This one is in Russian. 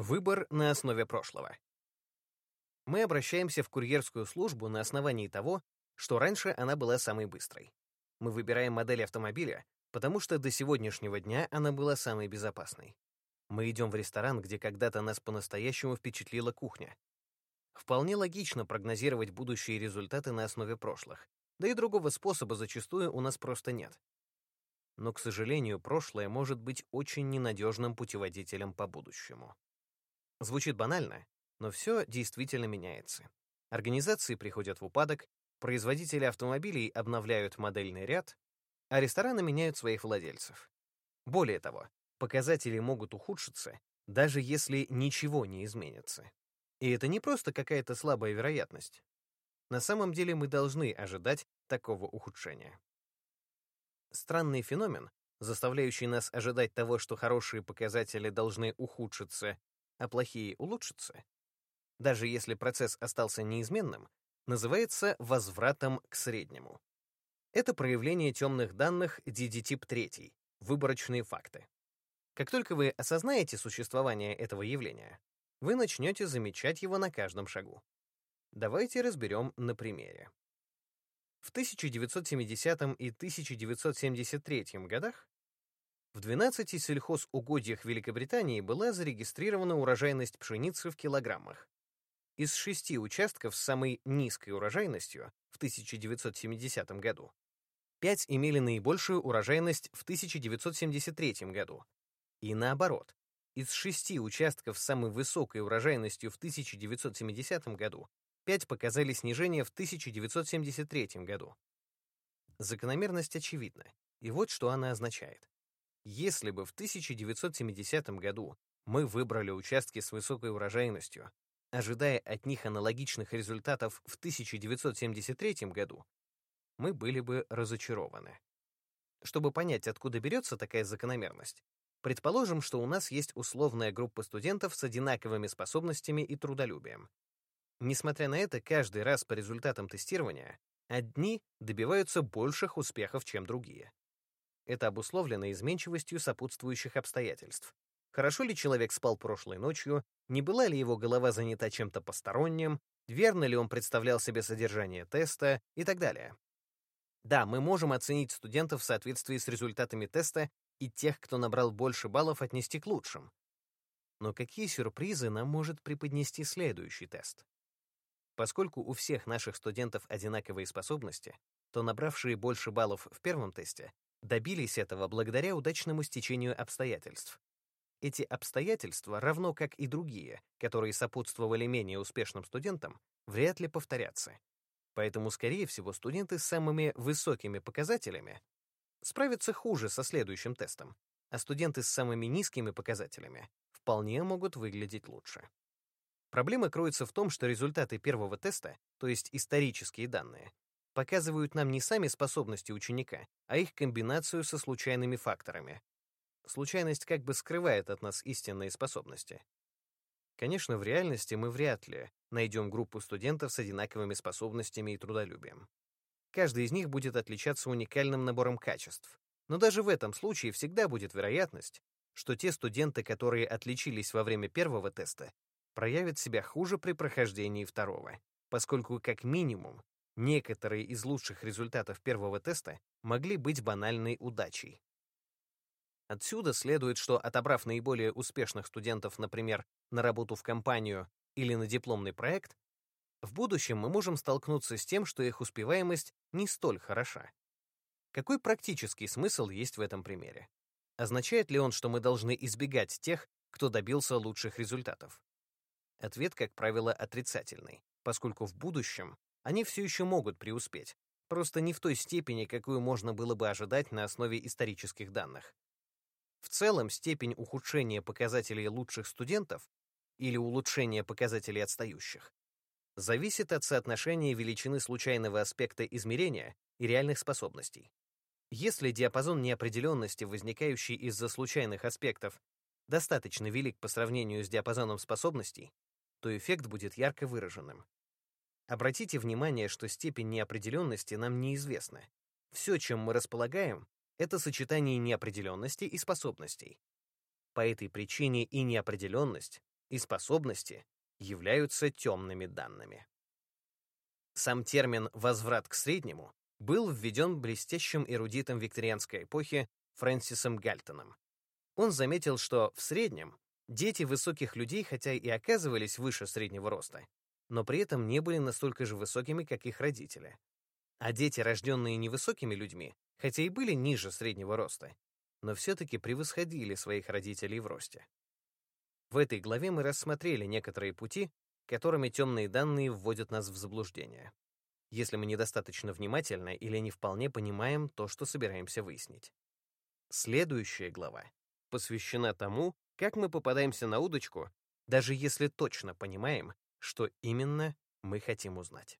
Выбор на основе прошлого. Мы обращаемся в курьерскую службу на основании того, что раньше она была самой быстрой. Мы выбираем модель автомобиля, потому что до сегодняшнего дня она была самой безопасной. Мы идем в ресторан, где когда-то нас по-настоящему впечатлила кухня. Вполне логично прогнозировать будущие результаты на основе прошлых, да и другого способа зачастую у нас просто нет. Но, к сожалению, прошлое может быть очень ненадежным путеводителем по будущему. Звучит банально, но все действительно меняется. Организации приходят в упадок, производители автомобилей обновляют модельный ряд, а рестораны меняют своих владельцев. Более того, показатели могут ухудшиться, даже если ничего не изменится. И это не просто какая-то слабая вероятность. На самом деле мы должны ожидать такого ухудшения. Странный феномен, заставляющий нас ожидать того, что хорошие показатели должны ухудшиться, а плохие улучшатся, даже если процесс остался неизменным, называется возвратом к среднему. Это проявление темных данных DD-тип 3, выборочные факты. Как только вы осознаете существование этого явления, вы начнете замечать его на каждом шагу. Давайте разберем на примере. В 1970 и 1973 годах в 12 сельхозугодьях Великобритании была зарегистрирована урожайность пшеницы в килограммах. Из шести участков с самой низкой урожайностью в 1970 году пять имели наибольшую урожайность в 1973 году. И наоборот, из шести участков с самой высокой урожайностью в 1970 году пять показали снижение в 1973 году. Закономерность очевидна, и вот что она означает. Если бы в 1970 году мы выбрали участки с высокой урожайностью, ожидая от них аналогичных результатов в 1973 году, мы были бы разочарованы. Чтобы понять, откуда берется такая закономерность, предположим, что у нас есть условная группа студентов с одинаковыми способностями и трудолюбием. Несмотря на это, каждый раз по результатам тестирования одни добиваются больших успехов, чем другие. Это обусловлено изменчивостью сопутствующих обстоятельств. Хорошо ли человек спал прошлой ночью, не была ли его голова занята чем-то посторонним, верно ли он представлял себе содержание теста и так далее. Да, мы можем оценить студентов в соответствии с результатами теста и тех, кто набрал больше баллов, отнести к лучшим. Но какие сюрпризы нам может преподнести следующий тест? Поскольку у всех наших студентов одинаковые способности, то набравшие больше баллов в первом тесте добились этого благодаря удачному стечению обстоятельств. Эти обстоятельства, равно как и другие, которые сопутствовали менее успешным студентам, вряд ли повторятся. Поэтому, скорее всего, студенты с самыми высокими показателями справятся хуже со следующим тестом, а студенты с самыми низкими показателями вполне могут выглядеть лучше. Проблема кроется в том, что результаты первого теста, то есть исторические данные, показывают нам не сами способности ученика, а их комбинацию со случайными факторами. Случайность как бы скрывает от нас истинные способности. Конечно, в реальности мы вряд ли найдем группу студентов с одинаковыми способностями и трудолюбием. Каждый из них будет отличаться уникальным набором качеств. Но даже в этом случае всегда будет вероятность, что те студенты, которые отличились во время первого теста, проявят себя хуже при прохождении второго, поскольку как минимум Некоторые из лучших результатов первого теста могли быть банальной удачей. Отсюда следует, что отобрав наиболее успешных студентов, например, на работу в компанию или на дипломный проект, в будущем мы можем столкнуться с тем, что их успеваемость не столь хороша. Какой практический смысл есть в этом примере? Означает ли он, что мы должны избегать тех, кто добился лучших результатов? Ответ, как правило, отрицательный, поскольку в будущем они все еще могут преуспеть, просто не в той степени, какую можно было бы ожидать на основе исторических данных. В целом, степень ухудшения показателей лучших студентов или улучшения показателей отстающих зависит от соотношения величины случайного аспекта измерения и реальных способностей. Если диапазон неопределенности, возникающий из-за случайных аспектов, достаточно велик по сравнению с диапазоном способностей, то эффект будет ярко выраженным. Обратите внимание, что степень неопределенности нам неизвестна. Все, чем мы располагаем, это сочетание неопределенности и способностей. По этой причине и неопределенность, и способности являются темными данными. Сам термин «возврат к среднему» был введен блестящим эрудитом викторианской эпохи Фрэнсисом Гальтоном. Он заметил, что в среднем дети высоких людей хотя и оказывались выше среднего роста, но при этом не были настолько же высокими, как их родители. А дети, рожденные невысокими людьми, хотя и были ниже среднего роста, но все-таки превосходили своих родителей в росте. В этой главе мы рассмотрели некоторые пути, которыми темные данные вводят нас в заблуждение, если мы недостаточно внимательны или не вполне понимаем то, что собираемся выяснить. Следующая глава посвящена тому, как мы попадаемся на удочку, даже если точно понимаем, что именно мы хотим узнать.